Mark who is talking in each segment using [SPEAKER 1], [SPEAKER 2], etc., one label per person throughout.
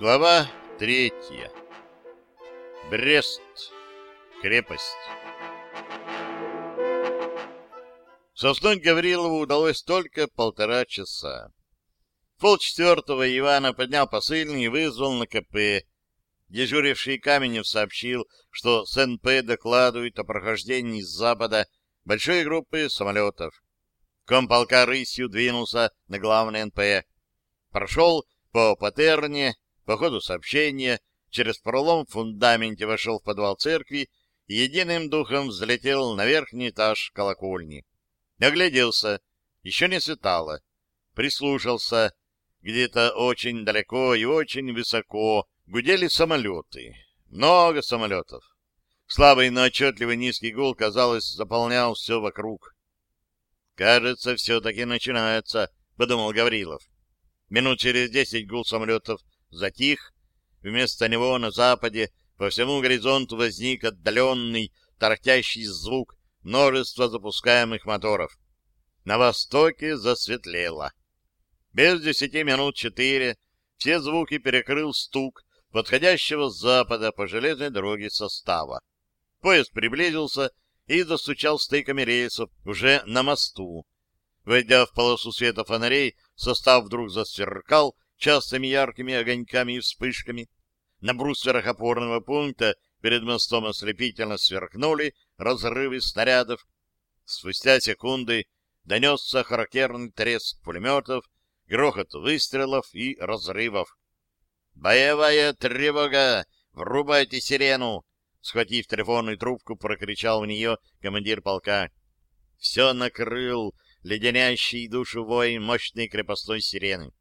[SPEAKER 1] Глава третья. Брест. Крепость. Соснуть Гаврилову удалось только полтора часа. Полчетвертого Ивана поднял посыльный и вызвал на КП. Дежуривший Каменев сообщил, что СНП докладывает о прохождении с запада большой группы самолетов. Комполка рысью двинулся на главный НП. Прошел по патерне, по ходу сообщения, через пролом в фундаменте вошел в подвал церкви и единым духом взлетел на верхний этаж колокольни. Огляделся, еще не светало. Прислушался. Где-то очень далеко и очень высоко гудели самолеты. Много самолетов. Слабый, но отчетливый низкий гул, казалось, заполнял все вокруг. «Кажется, все-таки начинается», — подумал Гаврилов. Минут через десять гул самолетов затих. Вместо него на западе по всему горизонту возник отдаленный, тарахтящий звук множества запускаемых моторов. На востоке засветлело. Без десяти минут четыре все звуки перекрыл стук подходящего с запада по железной дороге состава. Поезд приблизился и застучал стыками рельсов уже на мосту. Войдя в полосу света фонарей, состав вдруг засверкал частыми яркими огоньками и вспышками. На брустверах опорного пункта перед мостом ослепительно сверкнули разрывы снарядов. Спустя секунды донесся характерный треск пулеметов, грохот выстрелов и разрывов. «Боевая тревога! Врубайте сирену!» Схватив телефонную трубку, прокричал в нее командир полка. Все накрыл леденящий душу вой мощной крепостной сирены.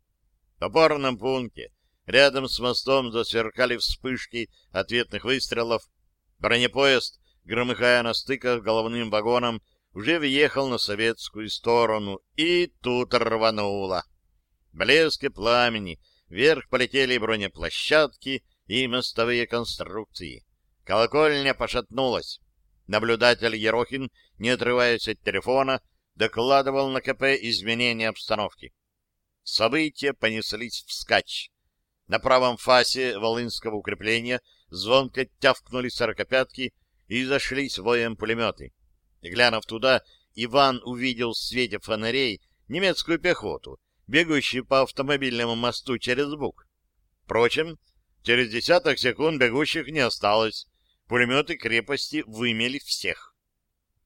[SPEAKER 1] В опорном пункте рядом с мостом засверкали вспышки ответных выстрелов. Бронепоезд, громыхая на стыках головным вагоном, уже въехал на советскую сторону, и тут рвануло. Блески пламени, вверх полетели бронеплощадки и мостовые конструкции. Колокольня пошатнулась. Наблюдатель Ерохин, не отрываясь от телефона, докладывал на КП изменения обстановки. События понеслись вскачь. На правом фасе Волынского укрепления звонко тявкнули сорокопятки и зашлись воем пулеметы. Глянув туда, Иван увидел в свете фонарей немецкую пехоту, бегущую по автомобильному мосту через Буг. Впрочем, через десяток секунд бегущих не осталось. Пулеметы крепости вымели всех.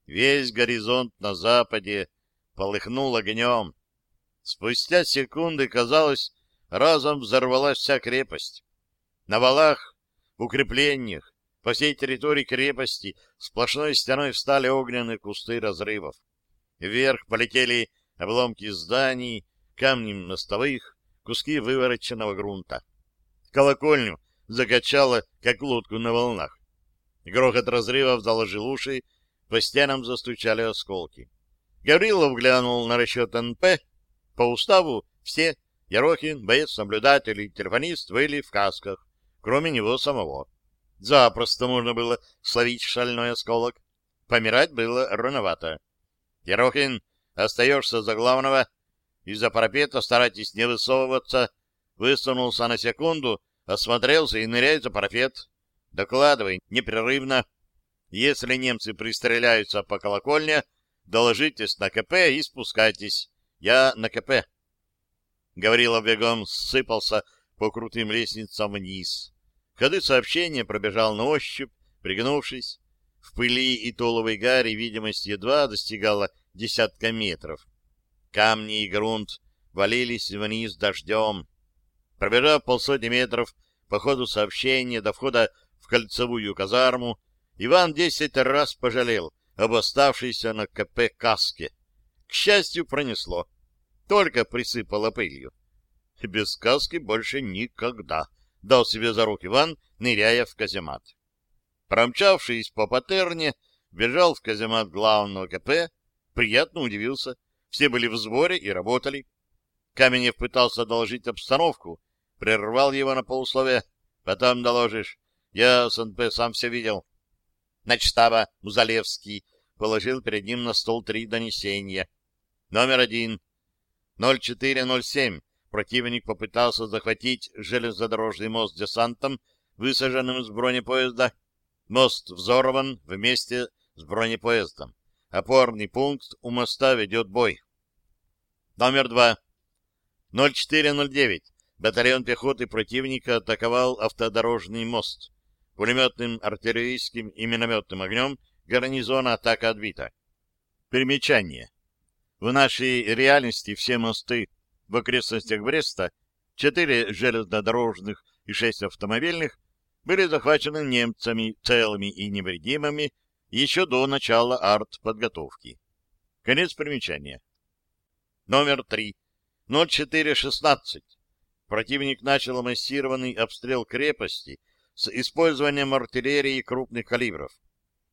[SPEAKER 1] Весь горизонт на западе полыхнул огнем. Спустя секунды, казалось, разом взорвалась вся крепость. На валах, в укреплениях, по всей территории крепости сплошной стеной встали огненные кусты разрывов. Вверх полетели обломки зданий, камни мостовых, куски вывороченного грунта. Колокольню закачало, как лодку на волнах. Грохот разрывов заложил уши, по стенам застучали осколки. Гаврилов глянул на расчет НП. По уставу все, Ярохин, боец-наблюдатель и телефонист, были в касках, кроме него самого. Запросто можно было словить шальной осколок. Помирать было рановато. Ярохин, остаешься за главного. Из-за парапета старайтесь не высовываться. Высунулся на секунду, осмотрелся и ныряет за парапет. Докладывай непрерывно. Если немцы пристреляются по колокольне, доложитесь на КП и спускайтесь. Я на КП. Гаврилов бегом сыпался по крутым лестницам вниз. Ходы сообщения пробежал на ощупь, пригнувшись. В пыли и толовой гаре видимость едва достигала десятка метров. Камни и грунт валились вниз дождем. Пробежав полсотни метров по ходу сообщения до входа в кольцевую казарму, Иван десять раз пожалел об оставшейся на КП каске. К счастью, пронесло. Только присыпало пылью. Без каски больше никогда, дал себе за руки Иван, ныряя в каземат. Промчавшись по патерне, бежал в каземат главного КП, приятно удивился. Все были в сборе и работали. Каменев пытался доложить обстановку, прервал его на полусловие. Потом доложишь. Я с НП сам все видел. Начштаба Музалевский положил перед ним на стол три донесения. Номер один. 0407. противник попытался захватить железнодорожный мост десантом, высаженным с бронепоезда. Мост взорван вместе с бронепоездом. Опорный пункт у моста ведет бой. Номер два. 0409. Батальон пехоты противника атаковал автодорожный мост. Пулеметным, артиллерийским и минометным огнем гарнизона атака отбита. Примечание. В нашей реальности все мосты в окрестностях Бреста, четыре железнодорожных и шесть автомобильных, были захвачены немцами целыми и невредимыми еще до начала артподготовки. Конец примечания. Номер 3. 0416. Противник начал массированный обстрел крепости с использованием артиллерии крупных калибров.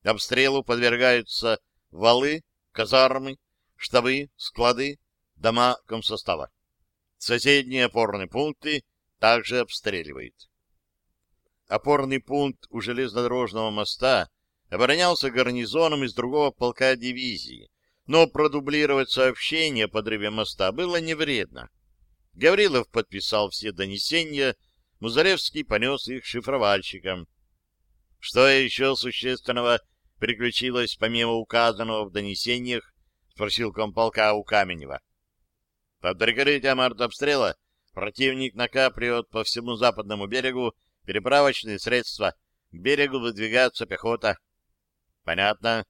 [SPEAKER 1] Обстрелу подвергаются валы, казармы, штабы, склады, дома комсостава. Соседние опорные пункты также обстреливают. Опорный пункт у железнодорожного моста оборонялся гарнизоном из другого полка дивизии, но продублировать сообщение о подрыве моста было не вредно. Гаврилов подписал все донесения, Музаревский понес их шифровальщикам. Что еще существенного приключилось помимо указанного в донесениях, спросил комполка у Каменева. Под прикрытием артобстрела противник накапливает по всему западному берегу переправочные средства. К берегу выдвигается пехота. Понятно.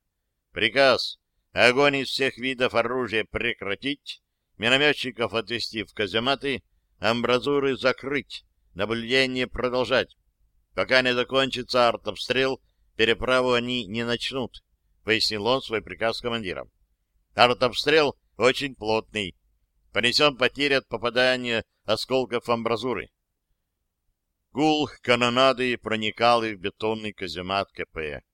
[SPEAKER 1] Приказ. Огонь из всех видов оружия прекратить, минометчиков отвести в казематы, амбразуры закрыть, наблюдение продолжать. Пока не закончится артобстрел, переправу они не начнут, пояснил он свой приказ командирам. Артобстрел очень плотный. Понесем потери от попадания осколков амбразуры. Гул канонады проникал и в бетонный каземат КП.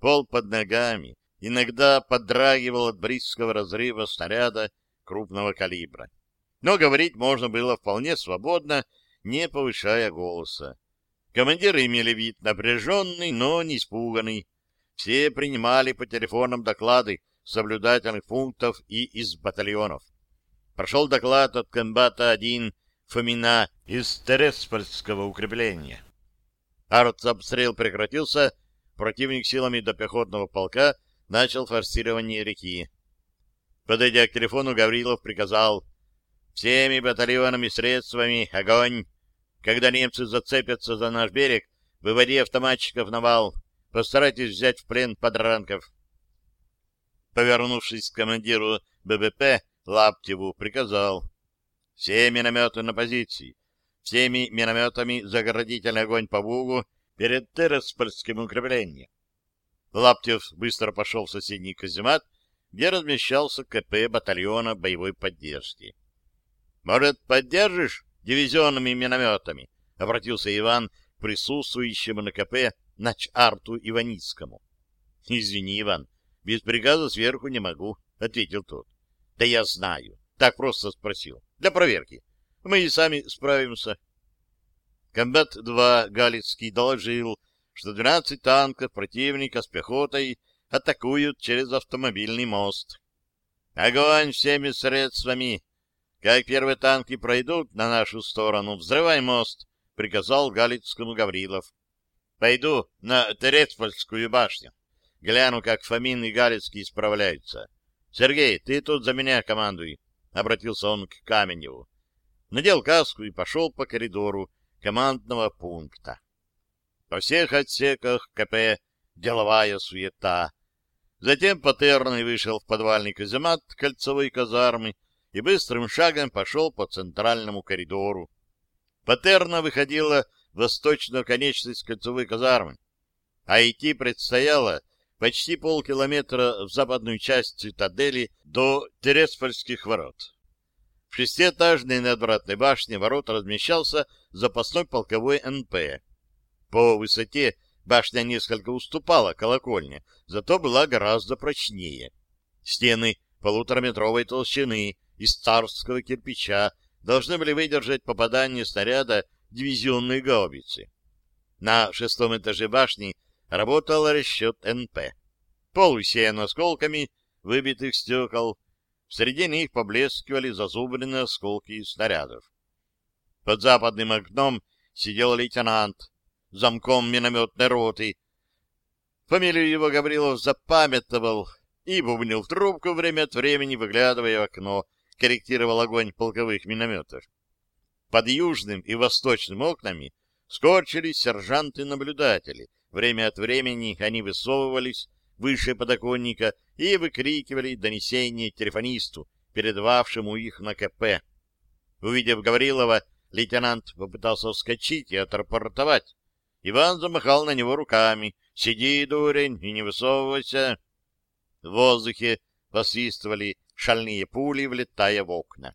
[SPEAKER 1] Пол под ногами иногда подрагивал от близкого разрыва снаряда крупного калибра. Но говорить можно было вполне свободно, не повышая голоса. Командиры имели вид напряженный, но не испуганный. Все принимали по телефонам доклады соблюдательных пунктов и из батальонов. Прошел доклад от комбата-1 Фомина из Тереспольского укрепления. Артобстрел прекратился, противник силами до пехотного полка начал форсирование реки. Подойдя к телефону, Гаврилов приказал «Всеми батальонами средствами огонь! Когда немцы зацепятся за наш берег, выводи автоматчиков на вал. Постарайтесь взять в плен подранков». Повернувшись к командиру ББП, Лаптеву приказал все минометы на позиции, всеми минометами заградительный огонь по Бугу перед Тереспольским укреплением. Лаптев быстро пошел в соседний каземат, где размещался КП батальона боевой поддержки. — Может, поддержишь дивизионными минометами? — обратился Иван к присутствующему на КП нач-арту Иваницкому. — Извини, Иван, без приказа сверху не могу, — ответил тот. — Да я знаю. Так просто спросил. Для проверки. Мы и сами справимся. Комбат-2 Галицкий доложил, что 12 танков противника с пехотой атакуют через автомобильный мост. Огонь всеми средствами. Как первые танки пройдут на нашу сторону, взрывай мост, приказал Галицкому Гаврилов. Пойду на Терецпольскую башню. Гляну, как Фомин и Галицкий справляются. Сергей, ты тут за меня командуй. — обратился он к Каменеву. Надел каску и пошел по коридору командного пункта. По всех отсеках КП деловая суета. Затем Патерный вышел в подвальный каземат кольцевой казармы и быстрым шагом пошел по центральному коридору. Патерна выходила в восточную конечность кольцевой казармы, а идти предстояло почти полкилометра в западную часть цитадели до Тереспольских ворот. В шестиэтажной надвратной башне ворот размещался запасной полковой НП. По высоте башня несколько уступала колокольне, зато была гораздо прочнее. Стены полутораметровой толщины из царского кирпича должны были выдержать попадание снаряда дивизионной гаубицы. На шестом этаже башни работал расчет НП. Пол усеян осколками выбитых стекол, среди них поблескивали зазубренные осколки снарядов. Под западным окном сидел лейтенант, замком минометной роты. Фамилию его Гаврилов запамятовал и бубнил в трубку время от времени, выглядывая в окно, корректировал огонь полковых минометов. Под южным и восточным окнами скорчились сержанты-наблюдатели. Время от времени они высовывались выше подоконника и выкрикивали донесение телефонисту, передававшему их на КП. Увидев Гаврилова, лейтенант попытался вскочить и отрапортовать. Иван замахал на него руками. «Сиди, дурень, и не высовывайся!» В воздухе посвистывали шальные пули, влетая в окна.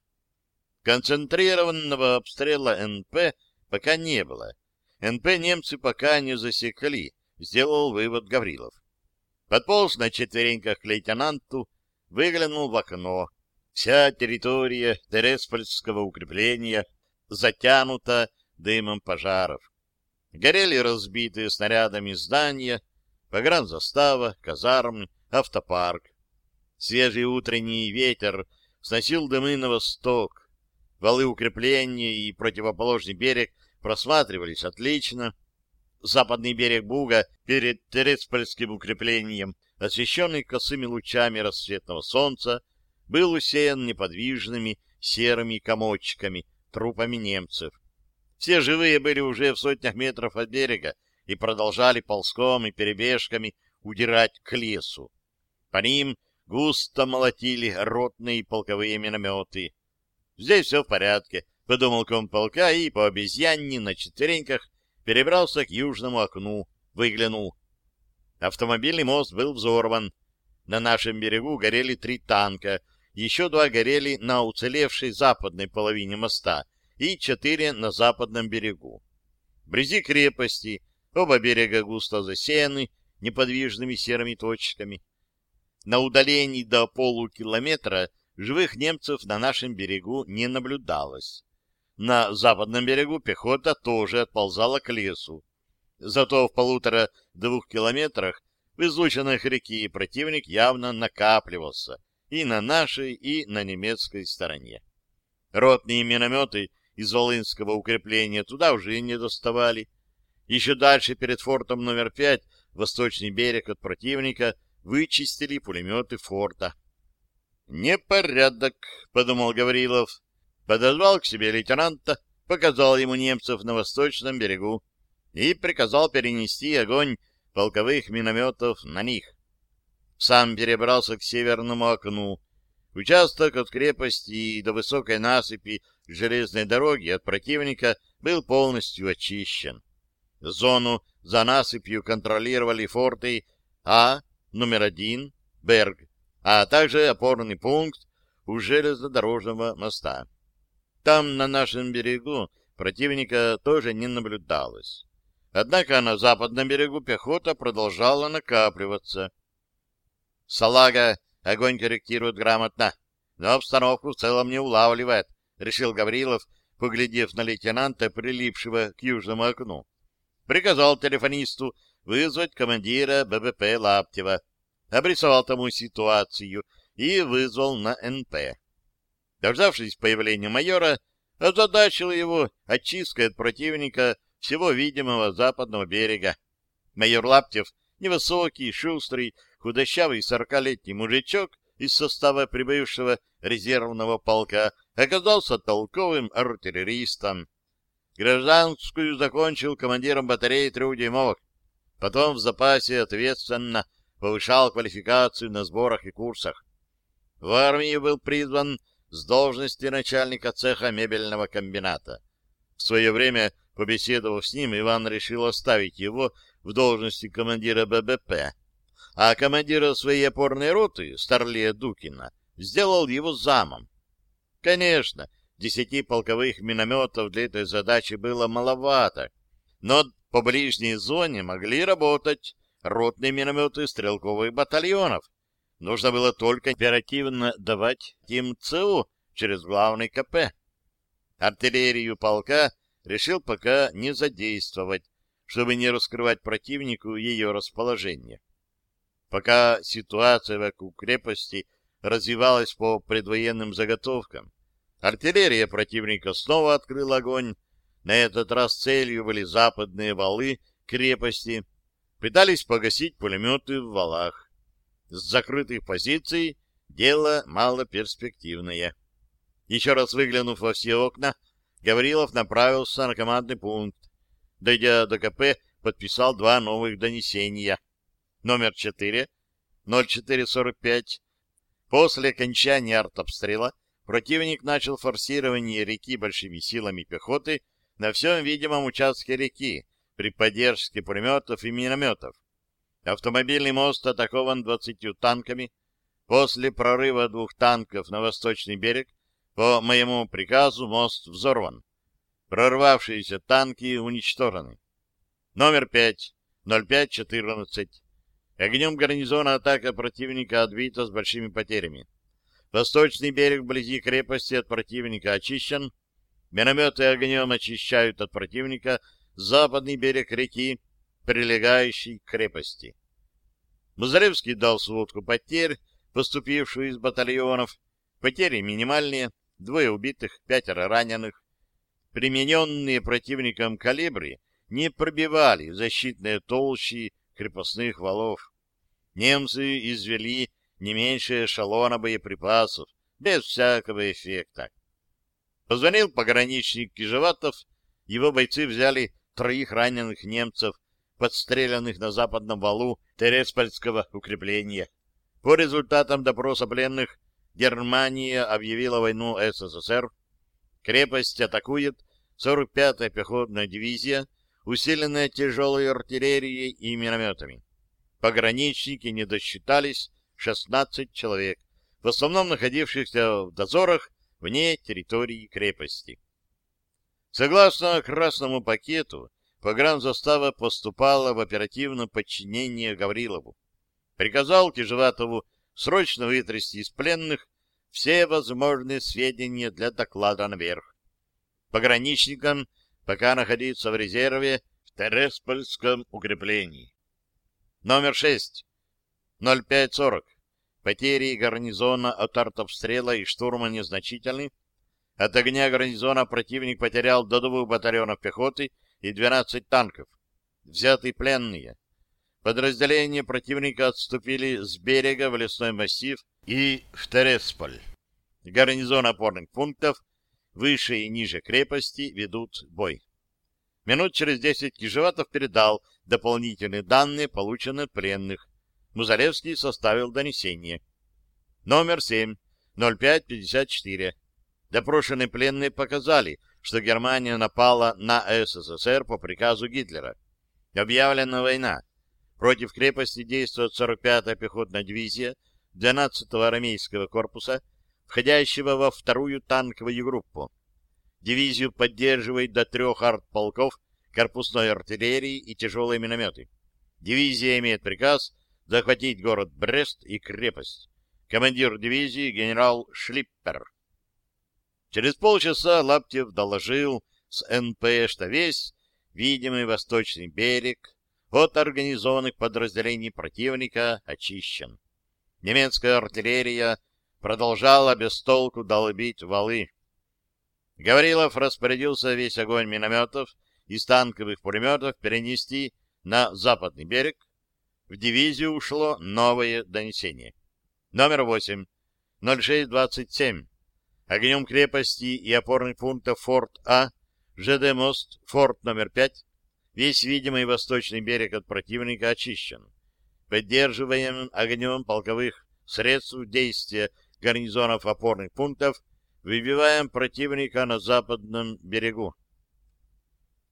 [SPEAKER 1] Концентрированного обстрела НП пока не было. НП немцы пока не засекли, сделал вывод Гаврилов. Подполз на четвереньках к лейтенанту, выглянул в окно. Вся территория Тереспольского укрепления затянута дымом пожаров. Горели разбитые снарядами здания, погранзастава, казармы, автопарк. Свежий утренний ветер сносил дымы на восток, Валы укрепления и противоположный берег просматривались отлично. Западный берег Буга перед Тереспольским укреплением, освещенный косыми лучами рассветного солнца, был усеян неподвижными серыми комочками, трупами немцев. Все живые были уже в сотнях метров от берега и продолжали ползком и перебежками удирать к лесу. По ним густо молотили ротные полковые минометы. Здесь все в порядке, — подумал комполка и по обезьянне на четвереньках перебрался к южному окну, выглянул. Автомобильный мост был взорван. На нашем берегу горели три танка, еще два горели на уцелевшей западной половине моста и четыре на западном берегу. Вблизи крепости оба берега густо засеяны неподвижными серыми точками. На удалении до полукилометра живых немцев на нашем берегу не наблюдалось. На западном берегу пехота тоже отползала к лесу. Зато в полутора-двух километрах в излученных реки противник явно накапливался и на нашей, и на немецкой стороне. Ротные минометы из Волынского укрепления туда уже не доставали. Еще дальше, перед фортом номер пять, восточный берег от противника, вычистили пулеметы форта. «Непорядок», — подумал Гаврилов. Подозвал к себе лейтенанта, показал ему немцев на восточном берегу и приказал перенести огонь полковых минометов на них. Сам перебрался к северному окну. Участок от крепости до высокой насыпи железной дороги от противника был полностью очищен. Зону за насыпью контролировали форты А, номер один, Берг, а также опорный пункт у железнодорожного моста. Там, на нашем берегу, противника тоже не наблюдалось. Однако на западном берегу пехота продолжала накапливаться. Салага огонь корректирует грамотно, но обстановку в целом не улавливает, решил Гаврилов, поглядев на лейтенанта, прилипшего к южному окну. Приказал телефонисту вызвать командира ББП Лаптева обрисовал тому ситуацию и вызвал на НП. Дождавшись появления майора, озадачил его очисткой от противника всего видимого западного берега. Майор Лаптев, невысокий, шустрый, худощавый сорокалетний мужичок из состава прибывшего резервного полка, оказался толковым артиллеристом. Гражданскую закончил командиром батареи трехдюймовок. Потом в запасе ответственно повышал квалификацию на сборах и курсах. В армию был призван с должности начальника цеха мебельного комбината. В свое время, побеседовав с ним, Иван решил оставить его в должности командира ББП, а командира своей опорной роты, Старлея Дукина, сделал его замом. Конечно, десяти полковых минометов для этой задачи было маловато, но по ближней зоне могли работать ротные минометы стрелковых батальонов. Нужно было только оперативно давать им ЦУ через главный КП. Артиллерию полка решил пока не задействовать, чтобы не раскрывать противнику ее расположение. Пока ситуация вокруг крепости развивалась по предвоенным заготовкам, Артиллерия противника снова открыла огонь. На этот раз целью были западные валы крепости. Пытались погасить пулеметы в валах. С закрытых позиций дело малоперспективное. Еще раз выглянув во все окна, Гаврилов направился на командный пункт. Дойдя до КП, подписал два новых донесения. Номер 4, 0445. После окончания артобстрела противник начал форсирование реки большими силами пехоты на всем видимом участке реки при поддержке пулеметов и минометов. Автомобильный мост атакован 20 танками. После прорыва двух танков на восточный берег по моему приказу мост взорван. Прорвавшиеся танки уничтожены. Номер 5, 0514. Огнем гарнизона атака противника отбита с большими потерями. Восточный берег вблизи крепости от противника очищен. Минометы огнем очищают от противника западный берег реки, прилегающий к крепости. Музаревский дал сводку потерь, поступившую из батальонов. Потери минимальные, двое убитых, пятеро раненых. Примененные противником калибры не пробивали защитные толщи крепостных валов. Немцы извели не меньше эшелона боеприпасов, без всякого эффекта. Позвонил пограничник Кижеватов, его бойцы взяли троих раненых немцев, подстреленных на западном валу Тереспольского укрепления. По результатам допроса пленных Германия объявила войну СССР. Крепость атакует 45-я пехотная дивизия, усиленная тяжелой артиллерией и минометами. Пограничники не досчитались 16 человек, в основном находившихся в дозорах вне территории крепости. Согласно красному пакету, погранзастава поступала в оперативное подчинение Гаврилову. Приказал Кижеватову срочно вытрясти из пленных все возможные сведения для доклада наверх. Пограничникам пока находиться в резерве в Тереспольском укреплении. Номер 6. 0540. Потери гарнизона от артобстрела и штурма незначительны. От огня гарнизона противник потерял до двух батальонов пехоты и 12 танков. Взяты пленные. Подразделения противника отступили с берега в лесной массив и в Тересполь. Гарнизон опорных пунктов выше и ниже крепости ведут бой. Минут через десять Кижеватов передал дополнительные данные, полученные пленных. Музалевский составил донесение. Номер 7, 0554. Допрошенные пленные показали, что Германия напала на СССР по приказу Гитлера. Объявлена война. Против крепости действует 45-я пехотная дивизия 12-го армейского корпуса, входящего во вторую танковую группу. Дивизию поддерживает до трех артполков корпусной артиллерии и тяжелые минометы. Дивизия имеет приказ захватить город Брест и крепость. Командир дивизии генерал Шлиппер. Через полчаса Лаптев доложил с НП, что весь видимый восточный берег от организованных подразделений противника очищен. Немецкая артиллерия продолжала без толку долбить валы. Гаврилов распорядился весь огонь минометов из танковых пулеметов перенести на западный берег. В дивизию ушло новое донесение. Номер 8. 0627. Огнем крепости и опорных пунктов форт А, ЖД мост, форт номер 5. Весь видимый восточный берег от противника очищен. Поддерживаем огнем полковых средств действия гарнизонов опорных пунктов выбиваем противника на западном берегу.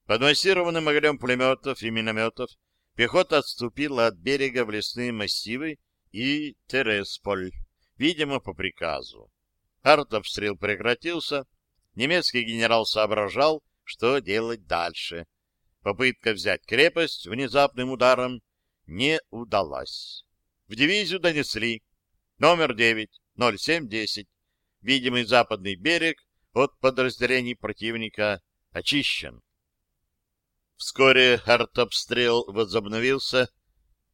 [SPEAKER 1] Под массированным огнем пулеметов и минометов пехота отступила от берега в лесные массивы и Тересполь, видимо, по приказу. Артобстрел прекратился, немецкий генерал соображал, что делать дальше. Попытка взять крепость внезапным ударом не удалась. В дивизию донесли номер 9, 0710, видимый западный берег от подразделений противника очищен. Вскоре артобстрел возобновился.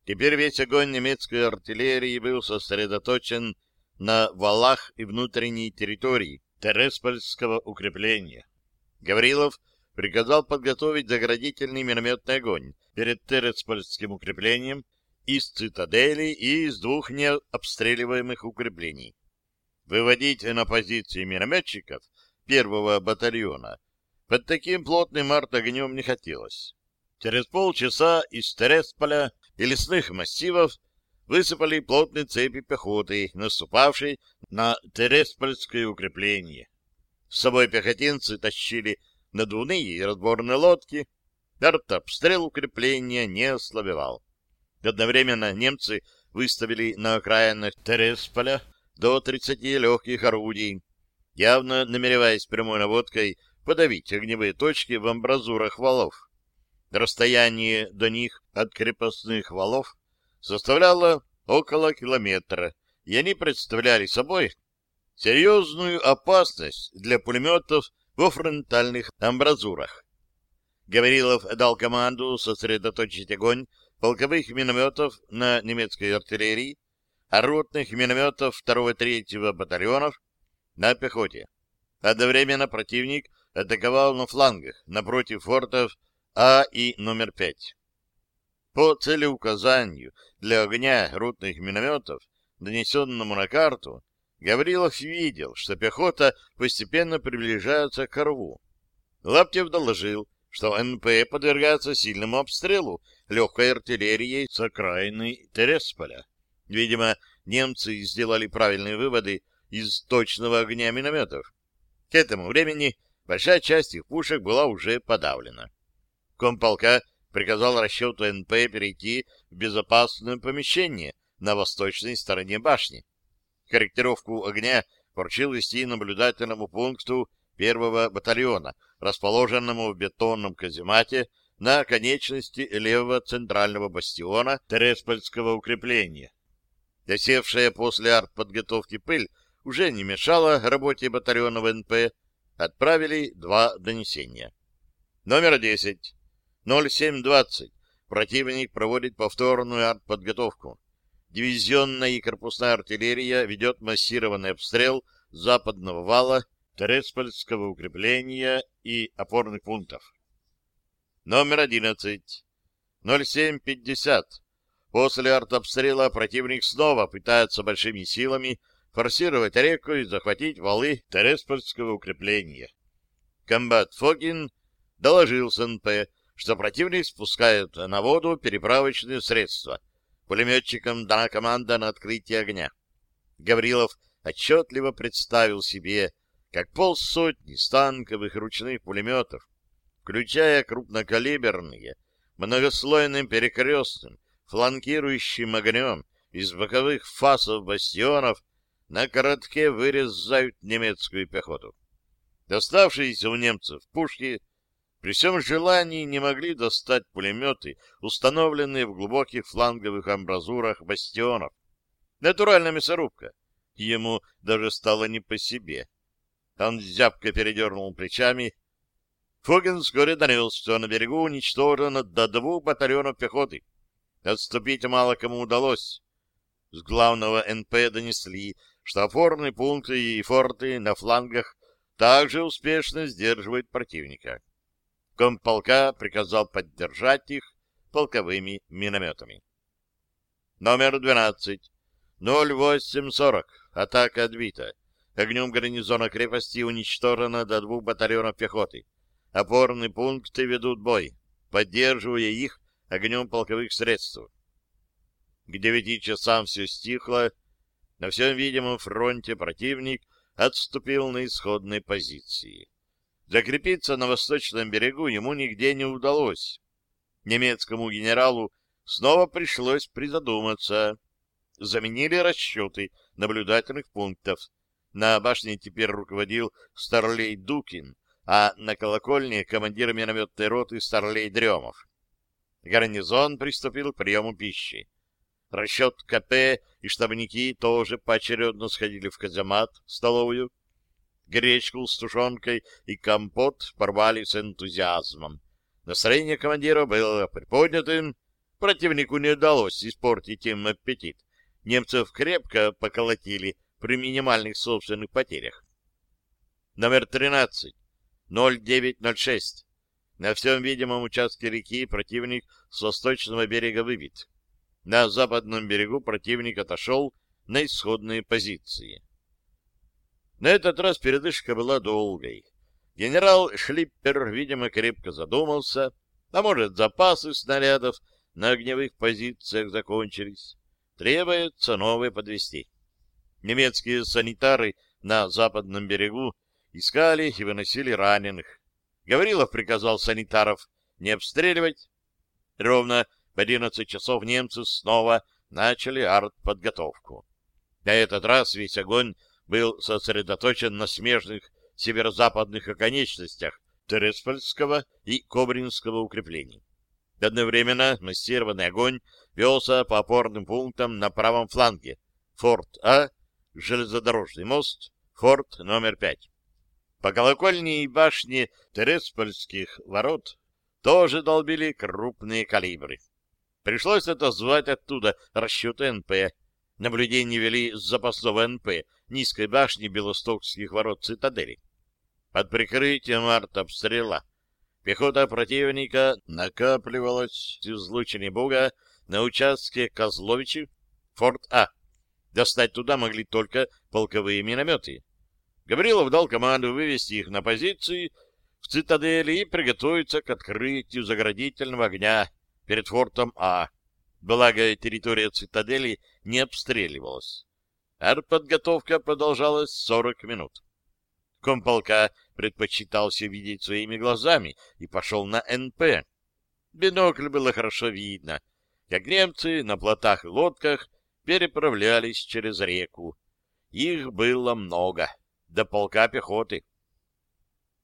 [SPEAKER 1] Теперь весь огонь немецкой артиллерии был сосредоточен на валах и внутренней территории Тереспольского укрепления. Гаврилов приказал подготовить заградительный минометный огонь перед Тереспольским укреплением из цитадели и из двух необстреливаемых укреплений. Выводить на позиции минометчиков первого батальона под таким плотным артогнем не хотелось. Через полчаса из Тересполя и лесных массивов высыпали плотные цепи пехоты, наступавшей на Тереспольское укрепление. С собой пехотинцы тащили надувные и разборные лодки. Артобстрел укрепления не ослабевал. Одновременно немцы выставили на окраинах Тересполя до 30 легких орудий, явно намереваясь прямой наводкой подавить огневые точки в амбразурах валов. Расстояние до них от крепостных валов составляло около километра, и они представляли собой серьезную опасность для пулеметов во фронтальных амбразурах. Гаврилов дал команду сосредоточить огонь полковых минометов на немецкой артиллерии, а ротных минометов 2-3 батальонов на пехоте. Одновременно противник атаковал на флангах напротив фортов А и номер 5. По целеуказанию для огня ротных минометов, нанесенному на карту, Гаврилов видел, что пехота постепенно приближается к рву. Лаптев доложил, что НП подвергается сильному обстрелу легкой артиллерией с окраины Тересполя. Видимо, немцы сделали правильные выводы из точного огня минометов. К этому времени большая часть их пушек была уже подавлена. Комполка приказал расчету НП перейти в безопасное помещение на восточной стороне башни. Корректировку огня поручил вести наблюдательному пункту первого батальона, расположенному в бетонном каземате на конечности левого центрального бастиона Тереспольского укрепления. Досевшая после артподготовки пыль уже не мешала работе батальона ВНП, отправили два донесения. Номер 10. 0720. Противник проводит повторную артподготовку дивизионная и корпусная артиллерия ведет массированный обстрел западного вала, Тереспольского укрепления и опорных пунктов. Номер 11. 0750. После артобстрела противник снова пытается большими силами форсировать реку и захватить валы Тереспольского укрепления. Комбат Фокин доложил СНП, что противник спускает на воду переправочные средства — Пулеметчикам дана команда на открытие огня. Гаврилов отчетливо представил себе, как полсотни станковых ручных пулеметов, включая крупнокалиберные, многослойным перекрестным, фланкирующим огнем из боковых фасов бастионов, на коротке вырезают немецкую пехоту. Доставшиеся у немцев пушки при всем желании не могли достать пулеметы, установленные в глубоких фланговых амбразурах бастионов. Натуральная мясорубка. Ему даже стало не по себе. Он зябко передернул плечами. Фогин вскоре донес, что на берегу уничтожено до двух батальонов пехоты. Отступить мало кому удалось. С главного НП донесли, что опорные пункты и форты на флангах также успешно сдерживают противника. Комполка приказал поддержать их полковыми минометами. Номер 12. 0840. Атака отбита. Огнем гарнизона крепости уничтожено до двух батальонов пехоты. Опорные пункты ведут бой, поддерживая их огнем полковых средств. К девяти часам все стихло. На всем видимом фронте противник отступил на исходной позиции. Закрепиться на восточном берегу ему нигде не удалось. Немецкому генералу снова пришлось призадуматься. Заменили расчеты наблюдательных пунктов. На башне теперь руководил Старлей Дукин, а на колокольне командир минометной роты Старлей Дремов. Гарнизон приступил к приему пищи. Расчет КП и штабники тоже поочередно сходили в каземат, столовую, гречку с тушенкой и компот порвали с энтузиазмом. Настроение командира было приподнятым, противнику не удалось испортить им аппетит. Немцев крепко поколотили при минимальных собственных потерях. Номер 13. 0906. На всем видимом участке реки противник с восточного берега выбит. На западном берегу противник отошел на исходные позиции. На этот раз передышка была долгой. Генерал Шлиппер, видимо, крепко задумался, а может, запасы снарядов на огневых позициях закончились. Требуется новые подвести. Немецкие санитары на западном берегу искали и выносили раненых. Гаврилов приказал санитаров не обстреливать. Ровно в 11 часов немцы снова начали артподготовку. На этот раз весь огонь был сосредоточен на смежных северо-западных оконечностях Тереспольского и Кобринского укреплений. Одновременно массированный огонь велся по опорным пунктам на правом фланге. Форт А, железнодорожный мост, форт номер 5. По колокольне и башне Тереспольских ворот тоже долбили крупные калибры. Пришлось отозвать оттуда расчеты НП. Наблюдение вели с запасного НП низкой башни Белостокских ворот цитадели. Под прикрытием артобстрела пехота противника накапливалась в излучине Бога на участке Козловичи, форт А. Достать туда могли только полковые минометы. Гаврилов дал команду вывести их на позиции в цитадели и приготовиться к открытию заградительного огня перед фортом А. Благо, территория цитадели не обстреливалась. Артподготовка продолжалась 40 минут. Комполка предпочитал все видеть своими глазами и пошел на НП. Бинокль было хорошо видно, как немцы на плотах и лодках переправлялись через реку. Их было много, до полка пехоты.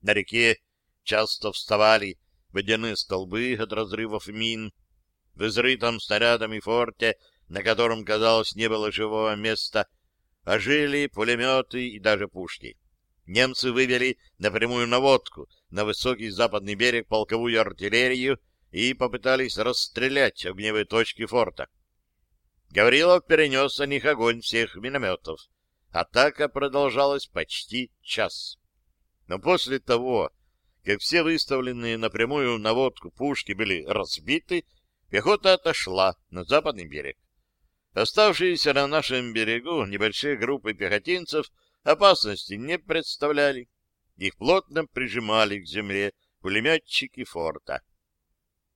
[SPEAKER 1] На реке часто вставали водяные столбы от разрывов мин. В изрытом снарядами форте, на котором, казалось, не было живого места, ожили пулеметы и даже пушки немцы вывели напрямую наводку на высокий западный берег полковую артиллерию и попытались расстрелять огневые точки форта. Гаврилов перенес на них огонь всех минометов. Атака продолжалась почти час. Но после того, как все выставленные напрямую наводку пушки были разбиты, пехота отошла на западный берег. Оставшиеся на нашем берегу небольшие группы пехотинцев — опасности не представляли. Их плотно прижимали к земле пулеметчики форта.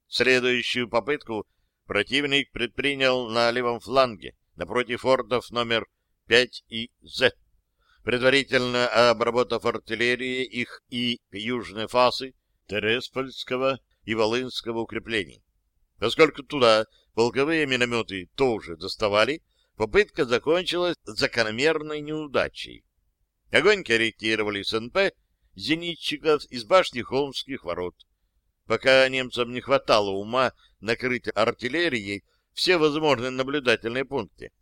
[SPEAKER 1] Следующую попытку противник предпринял на левом фланге, напротив фортов номер 5 и З. Предварительно обработав артиллерии их и южные фасы Тереспольского и Волынского укреплений. Поскольку туда полковые минометы тоже доставали, попытка закончилась закономерной неудачей. Огонь корректировали с НП зенитчиков из башни Холмских ворот. Пока немцам не хватало ума накрыть артиллерией все возможные наблюдательные пункты.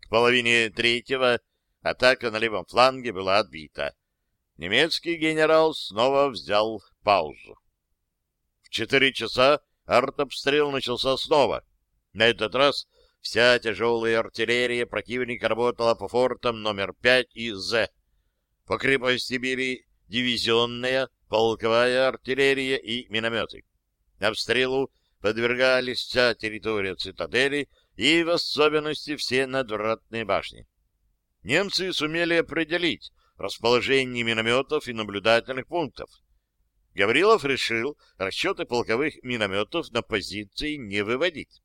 [SPEAKER 1] К половине третьего атака на левом фланге была отбита. Немецкий генерал снова взял паузу. В четыре часа артобстрел начался снова. На этот раз вся тяжелая артиллерия противника работала по фортам номер 5 и З. По крепости били дивизионная, полковая артиллерия и минометы. Обстрелу подвергались вся территория цитадели и в особенности все надвратные башни. Немцы сумели определить расположение минометов и наблюдательных пунктов. Гаврилов решил расчеты полковых минометов на позиции не выводить.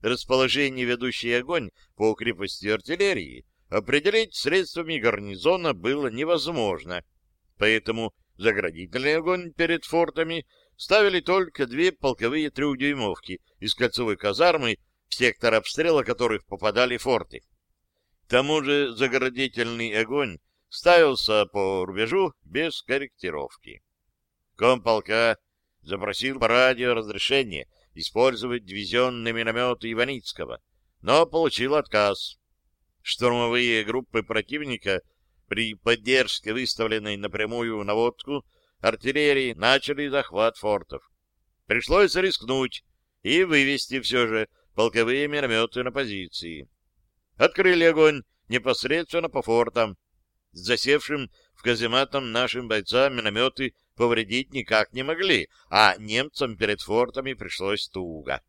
[SPEAKER 1] Расположение ведущий огонь по крепости артиллерии определить средствами гарнизона было невозможно, поэтому заградительный огонь перед фортами ставили только две полковые трехдюймовки из кольцевой казармы, в сектор обстрела которых попадали форты. К тому же заградительный огонь ставился по рубежу без корректировки. Комполка запросил по радио разрешение использовать дивизионные минометы Иваницкого, но получил отказ штурмовые группы противника при поддержке выставленной напрямую наводку артиллерии начали захват фортов. Пришлось рискнуть и вывести все же полковые минометы на позиции. Открыли огонь непосредственно по фортам, засевшим в казематом нашим бойцам минометы повредить никак не могли, а немцам перед фортами пришлось туго.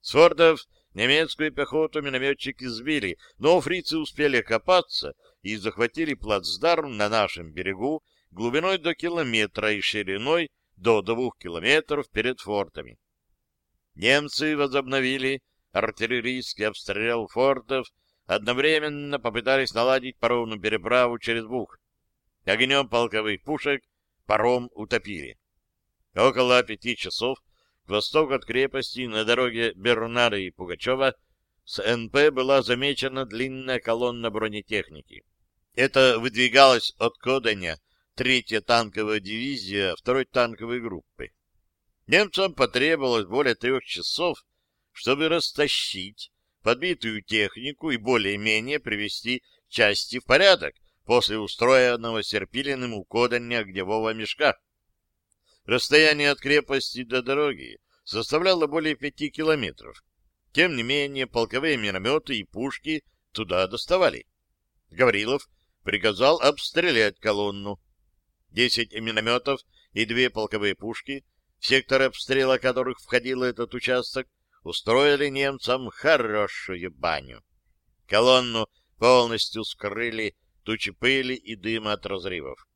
[SPEAKER 1] С фортов немецкую пехоту минометчики сбили, но фрицы успели копаться и захватили плацдарм на нашем берегу глубиной до километра и шириной до двух километров перед фортами. Немцы возобновили артиллерийский обстрел фортов, одновременно попытались наладить паромную переправу через Бух. Огнем полковых пушек паром утопили. Около пяти часов к востоку от крепости на дороге Бернара и Пугачева с НП была замечена длинная колонна бронетехники. Это выдвигалась от Коденя третья танковая дивизия второй танковой группы. Немцам потребовалось более трех часов, чтобы растащить подбитую технику и более-менее привести части в порядок после устроенного Серпилиным у Коденя огневого мешка. Расстояние от крепости до дороги составляло более пяти километров. Тем не менее, полковые минометы и пушки туда доставали. Гаврилов приказал обстрелять колонну. Десять минометов и две полковые пушки, в сектор обстрела которых входил этот участок, устроили немцам хорошую баню. Колонну полностью скрыли тучи пыли и дыма от разрывов.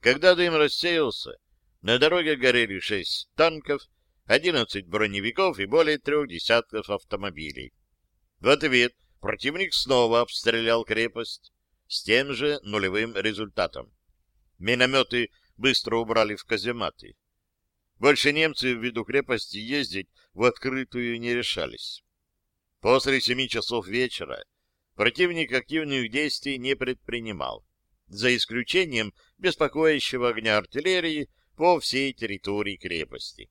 [SPEAKER 1] Когда дым рассеялся, на дороге горели шесть танков, одиннадцать броневиков и более трех десятков автомобилей. В ответ противник снова обстрелял крепость с тем же нулевым результатом. Минометы быстро убрали в казематы. Больше немцы в виду крепости ездить в открытую не решались. После семи часов вечера противник активных действий не предпринимал, за исключением беспокоящего огня артиллерии по всей территории крепости.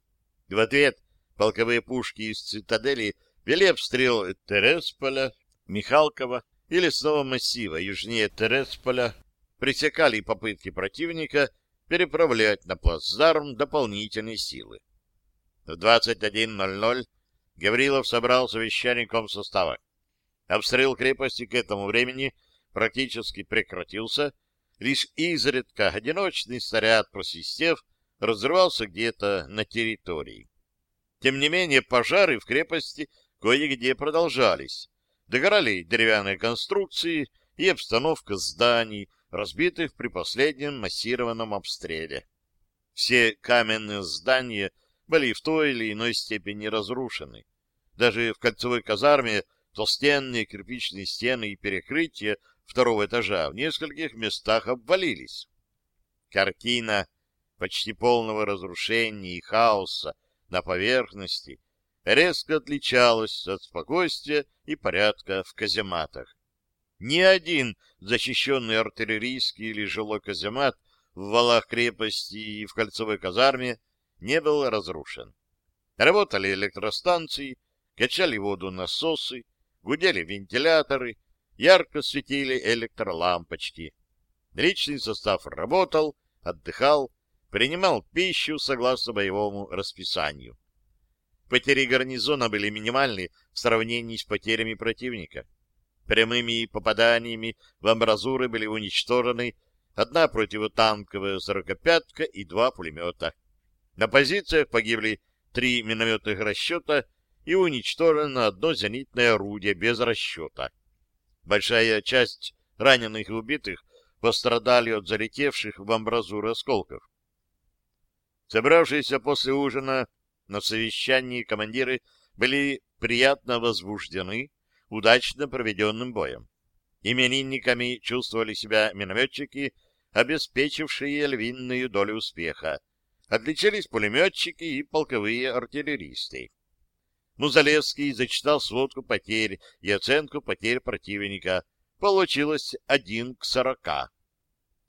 [SPEAKER 1] В ответ полковые пушки из цитадели вели обстрел Тересполя, Михалкова и лесного массива южнее Тересполя, пресекали попытки противника переправлять на плацдарм дополнительные силы. В 21.00 Гаврилов собрал совещание комсостава. Обстрел крепости к этому времени практически прекратился, лишь изредка одиночный снаряд, просвистев, разрывался где-то на территории. Тем не менее, пожары в крепости кое-где продолжались. Догорали деревянные конструкции и обстановка зданий, разбитых при последнем массированном обстреле. Все каменные здания были в той или иной степени разрушены. Даже в кольцевой казарме толстенные кирпичные стены и перекрытия второго этажа в нескольких местах обвалились. Картина почти полного разрушения и хаоса на поверхности резко отличалась от спокойствия и порядка в казематах. Ни один защищенный артиллерийский или жилой каземат в валах крепости и в кольцевой казарме не был разрушен. Работали электростанции, качали воду насосы, гудели вентиляторы, ярко светили электролампочки. Личный состав работал, отдыхал, принимал пищу согласно боевому расписанию. Потери гарнизона были минимальны в сравнении с потерями противника. Прямыми попаданиями в амбразуры были уничтожены одна противотанковая сорокопятка и два пулемета. На позициях погибли три минометных расчета и уничтожено одно зенитное орудие без расчета. Большая часть раненых и убитых пострадали от залетевших в амбразуры осколков. Собравшиеся после ужина на совещании командиры были приятно возбуждены удачно проведенным боем. Именинниками чувствовали себя минометчики, обеспечившие львиную долю успеха. Отличались пулеметчики и полковые артиллеристы. Музалевский зачитал сводку потерь и оценку потерь противника. Получилось один к сорока.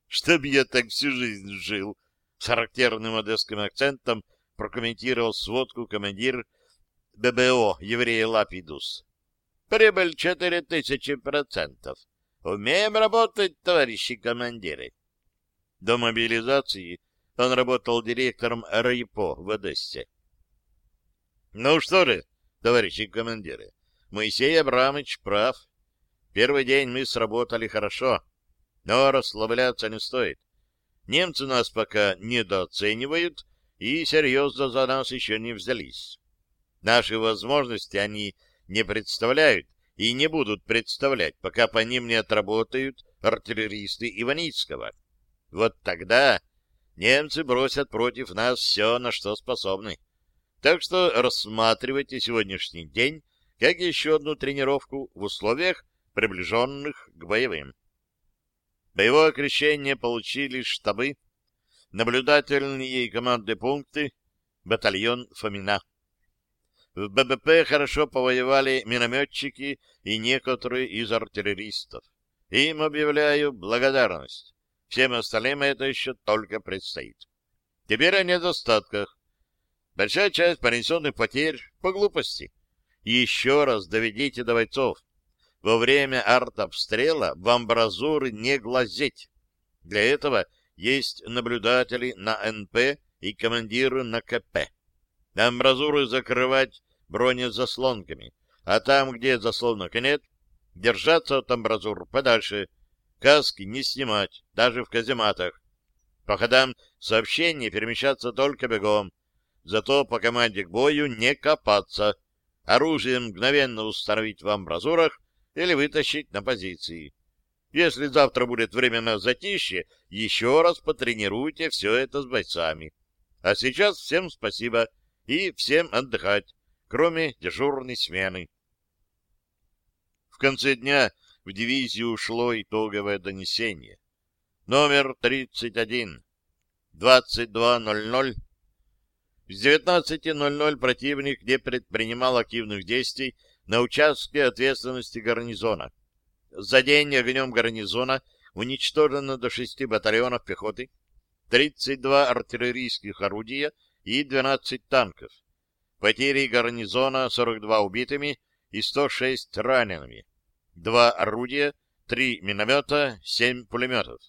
[SPEAKER 1] «Чтоб я так всю жизнь жил!» С характерным одесским акцентом прокомментировал сводку командир ББО еврея Лапидус. Прибыль четыре тысячи процентов. Умеем работать, товарищи командиры. До мобилизации он работал директором РАИПО в Одессе. Ну что же, товарищи командиры, Моисей Абрамович прав. Первый день мы сработали хорошо, но расслабляться не стоит. Немцы нас пока недооценивают и серьезно за нас еще не взялись. Наши возможности они не представляют и не будут представлять, пока по ним не отработают артиллеристы Иваницкого. Вот тогда немцы бросят против нас все, на что способны. Так что рассматривайте сегодняшний день как еще одну тренировку в условиях, приближенных к боевым. Боевое крещение получили штабы, наблюдательные и командные пункты, батальон Фомина. В ББП хорошо повоевали минометчики и некоторые из артиллеристов. Им объявляю благодарность. Всем остальным это еще только предстоит. Теперь о недостатках. Большая часть понесенных потерь по глупости. Еще раз доведите до бойцов во время артобстрела в амбразуры не глазеть. Для этого есть наблюдатели на НП и командиры на КП. Амбразуры закрывать бронезаслонками, а там, где заслонок нет, держаться от амбразур подальше, каски не снимать, даже в казематах. По ходам сообщения перемещаться только бегом, зато по команде к бою не копаться, оружие мгновенно установить в амбразурах или вытащить на позиции. Если завтра будет время на затишье, еще раз потренируйте все это с бойцами. А сейчас всем спасибо и всем отдыхать, кроме дежурной смены. В конце дня в дивизию ушло итоговое донесение. Номер 31. 22.00. С 19.00 противник не предпринимал активных действий на участке ответственности гарнизона. За день огнем гарнизона уничтожено до шести батальонов пехоты, 32 артиллерийских орудия и 12 танков. Потери гарнизона 42 убитыми и 106 ранеными. Два орудия, три миномета, семь пулеметов.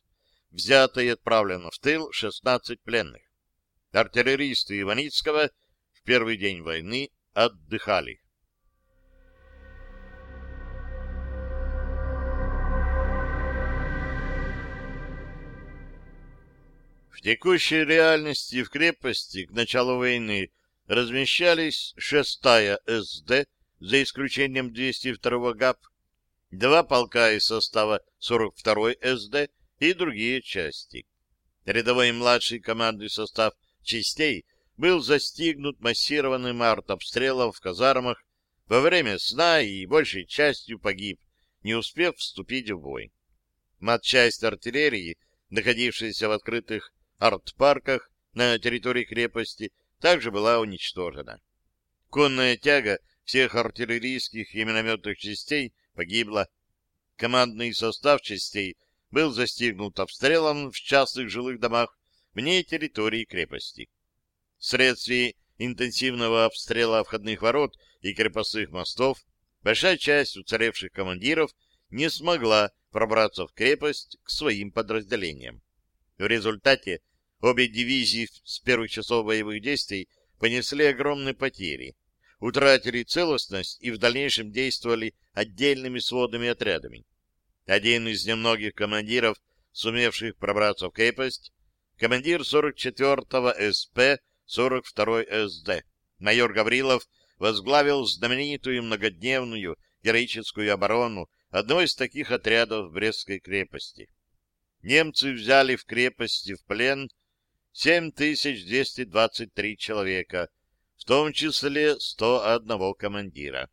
[SPEAKER 1] Взято и отправлено в тыл 16 пленных. Артиллеристы Иваницкого в первый день войны отдыхали. В текущей реальности в крепости к началу войны размещались шестая СД, за исключением 202 ГАП, два полка из состава 42-й СД и другие части. Рядовой и младший командный состав частей был застигнут массированным артобстрелом в казармах во время сна и большей частью погиб, не успев вступить в бой. Матчасть артиллерии, находившаяся в открытых артпарках на территории крепости также была уничтожена. Конная тяга всех артиллерийских и минометных частей погибла. Командный состав частей был застигнут обстрелом в частных жилых домах вне территории крепости. Вследствие интенсивного обстрела входных ворот и крепостных мостов большая часть уцелевших командиров не смогла пробраться в крепость к своим подразделениям. В результате обе дивизии с первых часов боевых действий понесли огромные потери, утратили целостность и в дальнейшем действовали отдельными сводными отрядами. Один из немногих командиров, сумевших пробраться в крепость, командир 44-го СП 42-й СД, майор Гаврилов, возглавил знаменитую многодневную героическую оборону одного из таких отрядов Брестской крепости немцы взяли в крепости в плен 7223 человека, в том числе 101 командира.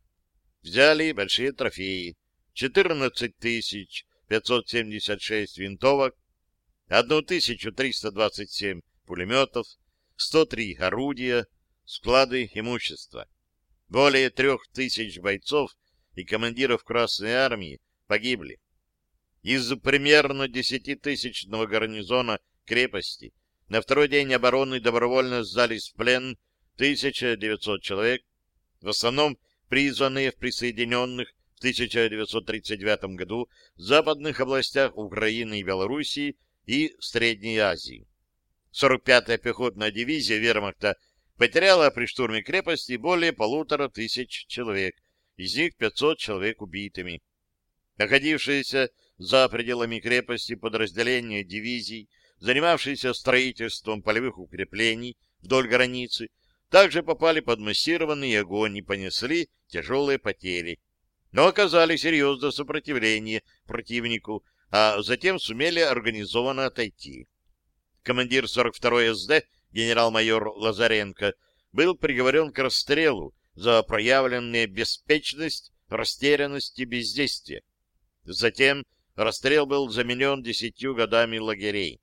[SPEAKER 1] Взяли большие трофеи, 14576 винтовок, 1327 пулеметов, 103 орудия, склады имущества. Более 3000 бойцов и командиров Красной Армии погибли из примерно десятитысячного гарнизона крепости на второй день обороны добровольно сдались в плен 1900 человек, в основном призванные в присоединенных в 1939 году западных областях Украины и Белоруссии и Средней Азии. 45-я пехотная дивизия вермахта потеряла при штурме крепости более полутора тысяч человек, из них 500 человек убитыми. Находившиеся за пределами крепости подразделения дивизий занимавшиеся строительством полевых укреплений вдоль границы, также попали под массированный огонь и понесли тяжелые потери, но оказали серьезное сопротивление противнику, а затем сумели организованно отойти. Командир 42-й СД, генерал-майор Лазаренко, был приговорен к расстрелу за проявленную беспечность, растерянность и бездействие. Затем расстрел был заменен десятью годами лагерей.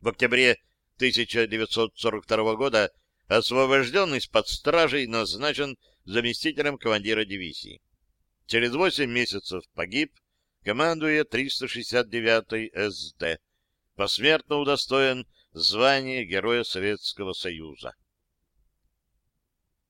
[SPEAKER 1] В октябре 1942 года освобожденный из-под стражей назначен заместителем командира дивизии. Через восемь месяцев погиб, командуя 369-й СД, посмертно удостоен звания Героя Советского Союза.